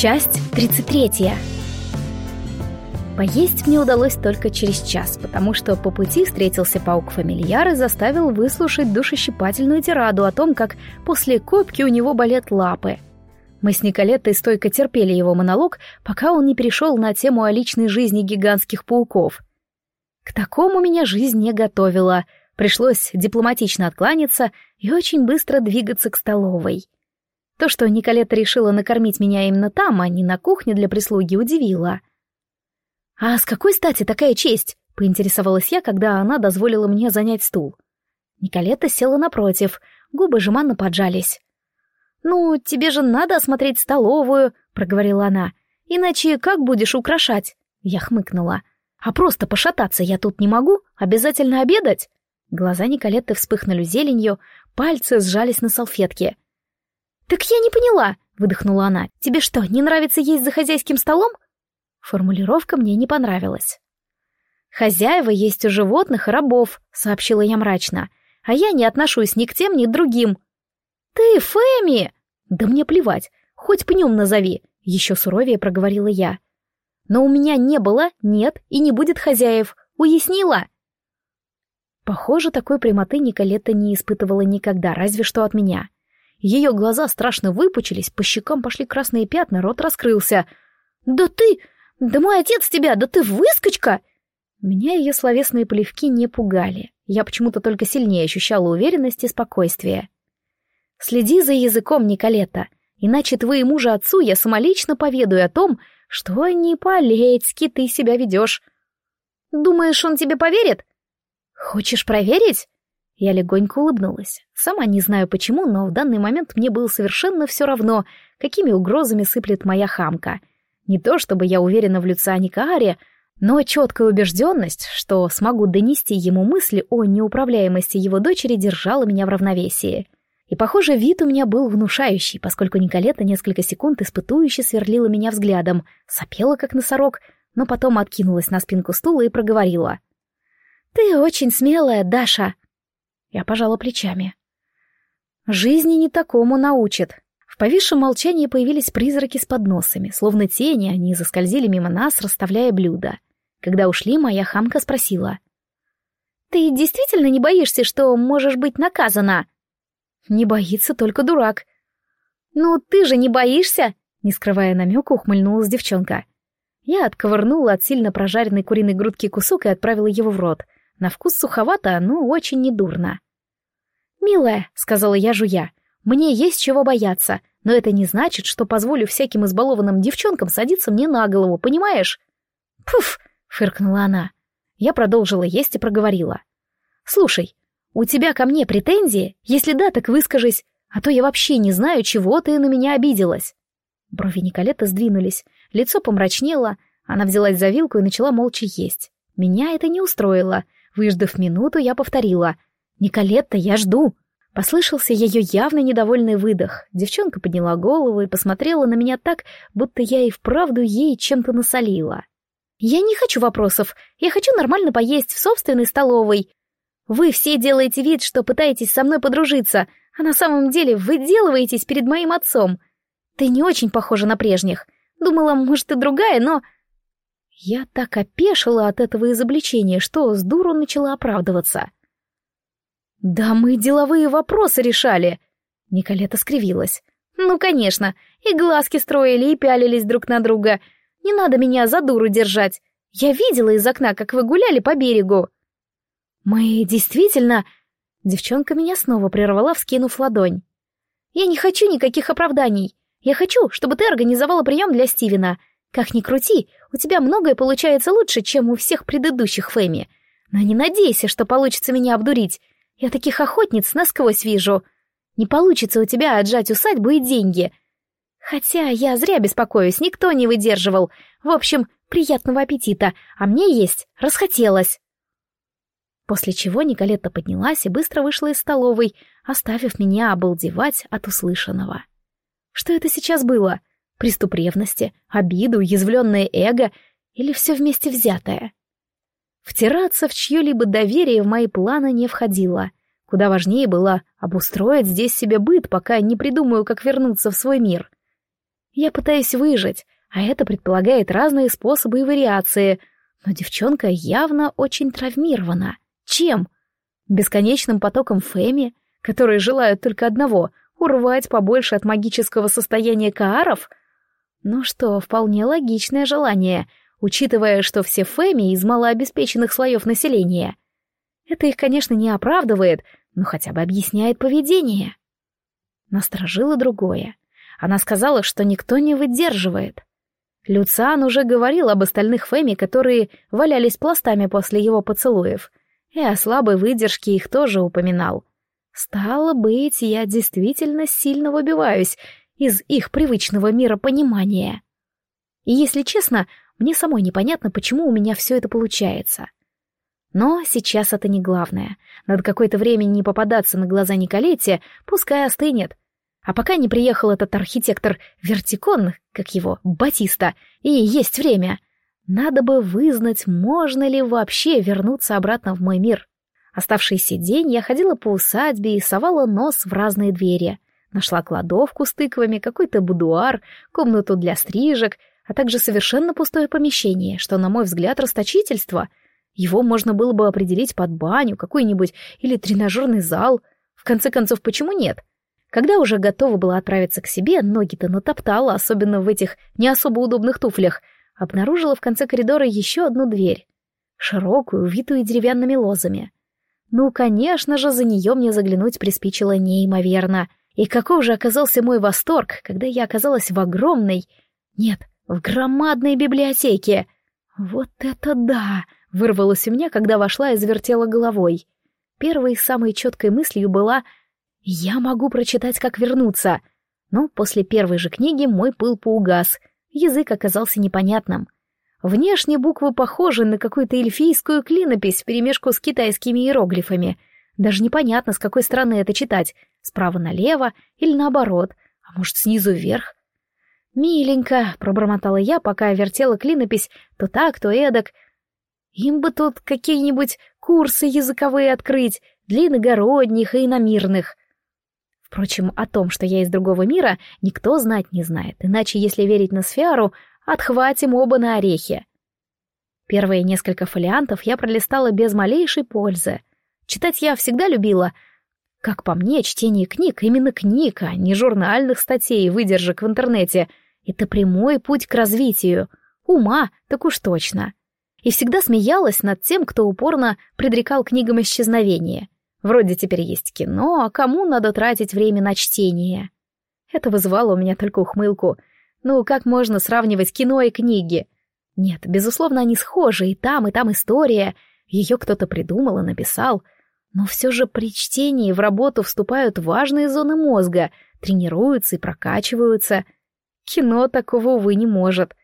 Часть 33. Поесть мне удалось только через час, потому что по пути встретился паук-фамильяр и заставил выслушать душещипательную тираду о том, как после копки у него болят лапы. Мы с Николеттой стойко терпели его монолог, пока он не перешел на тему о личной жизни гигантских пауков. К такому меня жизнь не готовила. Пришлось дипломатично откланяться и очень быстро двигаться к столовой. То, что Николетта решила накормить меня именно там, а не на кухне для прислуги, удивило. «А с какой стати такая честь?» — поинтересовалась я, когда она дозволила мне занять стул. Николетта села напротив, губы жеманно поджались. «Ну, тебе же надо осмотреть столовую», — проговорила она. «Иначе как будешь украшать?» Я хмыкнула. «А просто пошататься я тут не могу? Обязательно обедать?» Глаза Николетты вспыхнули зеленью, пальцы сжались на салфетке. «Так я не поняла», — выдохнула она. «Тебе что, не нравится есть за хозяйским столом?» Формулировка мне не понравилась. «Хозяева есть у животных и рабов», — сообщила я мрачно. «А я не отношусь ни к тем, ни к другим». «Ты, Фэми!» «Да мне плевать, хоть пнем назови», — еще суровее проговорила я. «Но у меня не было, нет и не будет хозяев. Уяснила?» Похоже, такой прямоты Николетта не испытывала никогда, разве что от меня. Ее глаза страшно выпучились, по щекам пошли красные пятна, рот раскрылся. «Да ты... Да мой отец тебя! Да ты выскочка!» Меня ее словесные плевки не пугали. Я почему-то только сильнее ощущала уверенность и спокойствие. «Следи за языком, Николета, иначе твоему же отцу я самолично поведаю о том, что не по-лецки ты себя ведешь. Думаешь, он тебе поверит? Хочешь проверить?» Я легонько улыбнулась. Сама не знаю почему, но в данный момент мне было совершенно все равно, какими угрозами сыплет моя хамка. Не то чтобы я уверена в Люциане Кааре, но четкая убежденность, что смогу донести ему мысли о неуправляемости его дочери, держала меня в равновесии. И, похоже, вид у меня был внушающий, поскольку Николета несколько секунд испытующе сверлила меня взглядом, сопела как носорог, но потом откинулась на спинку стула и проговорила. «Ты очень смелая, Даша!» Я пожала плечами. Жизни не такому научит. В повисшем молчании появились призраки с подносами, словно тени, они заскользили мимо нас, расставляя блюда. Когда ушли, моя хамка спросила. «Ты действительно не боишься, что можешь быть наказана?» «Не боится только дурак». «Ну, ты же не боишься?» Не скрывая намека, ухмыльнулась девчонка. Я отковырнула от сильно прожаренной куриной грудки кусок и отправила его в рот — на вкус суховато, но очень недурно. «Милая», — сказала я, жуя, — «мне есть чего бояться, но это не значит, что позволю всяким избалованным девчонкам садиться мне на голову, понимаешь?» «Пуф!» — фыркнула она. Я продолжила есть и проговорила. «Слушай, у тебя ко мне претензии? Если да, так выскажись, а то я вообще не знаю, чего ты на меня обиделась». Брови Николета сдвинулись, лицо помрачнело, она взялась за вилку и начала молча есть. Меня это не устроило — Выждав минуту, я повторила. «Николетта, я жду!» Послышался ее явно недовольный выдох. Девчонка подняла голову и посмотрела на меня так, будто я и вправду ей чем-то насолила. «Я не хочу вопросов. Я хочу нормально поесть в собственной столовой. Вы все делаете вид, что пытаетесь со мной подружиться, а на самом деле выделываетесь перед моим отцом. Ты не очень похожа на прежних. Думала, может, ты другая, но...» Я так опешила от этого изобличения, что с дуру начала оправдываться. «Да мы деловые вопросы решали!» Николета скривилась. «Ну, конечно, и глазки строили, и пялились друг на друга. Не надо меня за дуру держать. Я видела из окна, как вы гуляли по берегу». «Мы действительно...» Девчонка меня снова прервала, вскинув ладонь. «Я не хочу никаких оправданий. Я хочу, чтобы ты организовала прием для Стивена. Как ни крути, у тебя многое получается лучше, чем у всех предыдущих Фэми. Но не надейся, что получится меня обдурить. Я таких охотниц насквозь вижу. Не получится у тебя отжать усадьбу и деньги. Хотя я зря беспокоюсь, никто не выдерживал. В общем, приятного аппетита, а мне есть расхотелось. После чего Николетта поднялась и быстро вышла из столовой, оставив меня обалдевать от услышанного. Что это сейчас было? Приступ ревности, обиду, уязвленное эго или все вместе взятое? Втираться в чье-либо доверие в мои планы не входило. Куда важнее было обустроить здесь себе быт, пока не придумаю, как вернуться в свой мир. Я пытаюсь выжить, а это предполагает разные способы и вариации. Но девчонка явно очень травмирована. Чем? Бесконечным потоком Фэми, которые желают только одного — урвать побольше от магического состояния кааров? Ну что, вполне логичное желание, учитывая, что все Фэми из малообеспеченных слоев населения. Это их, конечно, не оправдывает, но хотя бы объясняет поведение. Насторожило другое. Она сказала, что никто не выдерживает. Люциан уже говорил об остальных Фэми, которые валялись пластами после его поцелуев, и о слабой выдержке их тоже упоминал. Стало быть, я действительно сильно выбиваюсь из их привычного мира понимания. И если честно, мне самой непонятно, почему у меня все это получается. Но сейчас это не главное. Надо какое-то время не попадаться на глаза Николете, пускай остынет. А пока не приехал этот архитектор Вертикон, как его, Батиста, и есть время. Надо бы вызнать, можно ли вообще вернуться обратно в мой мир. Оставшийся день я ходила по усадьбе и совала нос в разные двери. Нашла кладовку с тыквами, какой-то будуар, комнату для стрижек, а также совершенно пустое помещение, что, на мой взгляд, расточительство. Его можно было бы определить под баню какой-нибудь или тренажерный зал. В конце концов, почему нет? Когда уже готова была отправиться к себе, ноги-то натоптала, особенно в этих не особо удобных туфлях, обнаружила в конце коридора еще одну дверь. Широкую, увитую деревянными лозами. Ну, конечно же, за нее мне заглянуть приспичило неимоверно. И каков же оказался мой восторг, когда я оказалась в огромной... Нет, в громадной библиотеке. Вот это да! Вырвалось у меня, когда вошла и завертела головой. Первой самой четкой мыслью была «Я могу прочитать, как вернуться». Но после первой же книги мой пыл поугас, язык оказался непонятным. Внешне буквы похожи на какую-то эльфийскую клинопись вперемешку с китайскими иероглифами. Даже непонятно, с какой стороны это читать, справа налево или наоборот, а может, снизу вверх. «Миленько», — пробормотала я, пока вертела клинопись то так, то эдак. «Им бы тут какие-нибудь курсы языковые открыть, для иногородних и иномирных. Впрочем, о том, что я из другого мира, никто знать не знает, иначе, если верить на сферу, отхватим оба на орехи. Первые несколько фолиантов я пролистала без малейшей пользы. Читать я всегда любила. Как по мне, чтение книг, именно книг, а не журнальных статей и выдержек в интернете, это прямой путь к развитию. Ума, так уж точно. И всегда смеялась над тем, кто упорно предрекал книгам исчезновения — Вроде теперь есть кино, а кому надо тратить время на чтение? Это вызывало у меня только ухмылку. Ну, как можно сравнивать кино и книги? Нет, безусловно, они схожи, и там, и там история. Ее кто-то придумал и написал. Но все же при чтении в работу вступают важные зоны мозга, тренируются и прокачиваются. Кино такого, увы, не может.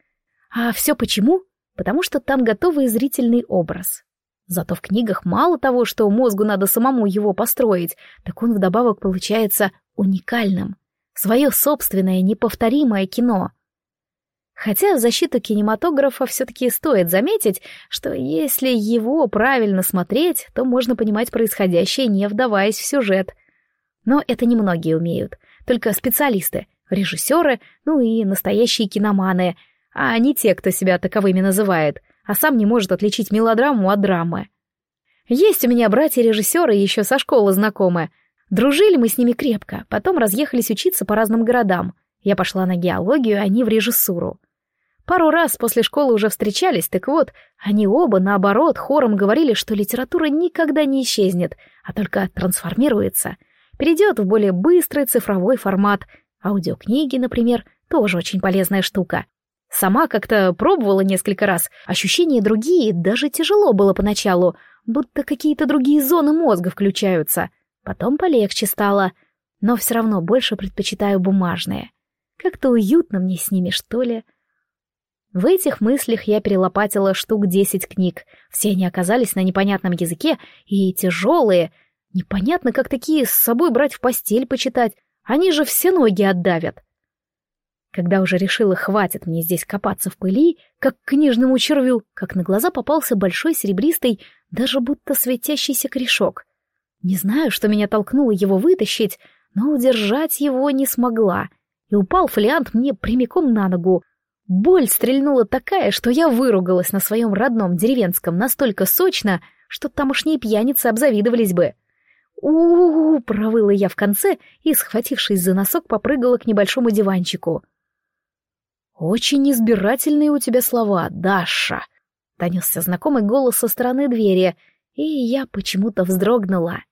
А все почему? Потому что там готовый зрительный образ. Зато в книгах мало того, что мозгу надо самому его построить, так он вдобавок получается уникальным. Свое собственное неповторимое кино. Хотя в защиту кинематографа все-таки стоит заметить, что если его правильно смотреть, то можно понимать происходящее, не вдаваясь в сюжет. Но это немногие умеют, только специалисты, режиссеры, ну и настоящие киноманы, а не те, кто себя таковыми называет — а сам не может отличить мелодраму от драмы. Есть у меня братья-режиссеры еще со школы знакомые. Дружили мы с ними крепко, потом разъехались учиться по разным городам. Я пошла на геологию, они в режиссуру. Пару раз после школы уже встречались, так вот, они оба, наоборот, хором говорили, что литература никогда не исчезнет, а только трансформируется, перейдет в более быстрый цифровой формат. Аудиокниги, например, тоже очень полезная штука. Сама как-то пробовала несколько раз, ощущения другие, даже тяжело было поначалу, будто какие-то другие зоны мозга включаются. Потом полегче стало, но все равно больше предпочитаю бумажные. Как-то уютно мне с ними, что ли. В этих мыслях я перелопатила штук десять книг. Все они оказались на непонятном языке и тяжелые. Непонятно, как такие с собой брать в постель почитать. Они же все ноги отдавят. Когда уже решила, хватит мне здесь копаться в пыли, как книжному червю, как на глаза попался большой серебристый, даже будто светящийся корешок. Не знаю, что меня толкнуло его вытащить, но удержать его не смогла. и упал фолиант мне прямиком на ногу. Боль стрельнула такая, что я выругалась на своем родном деревенском настолько сочно, что тамошние пьяницы обзавидовались бы. у, -у, -у провыла я в конце и, схватившись за носок, попрыгала к небольшому диванчику. «Очень избирательные у тебя слова, Даша!» — донесся знакомый голос со стороны двери, и я почему-то вздрогнула.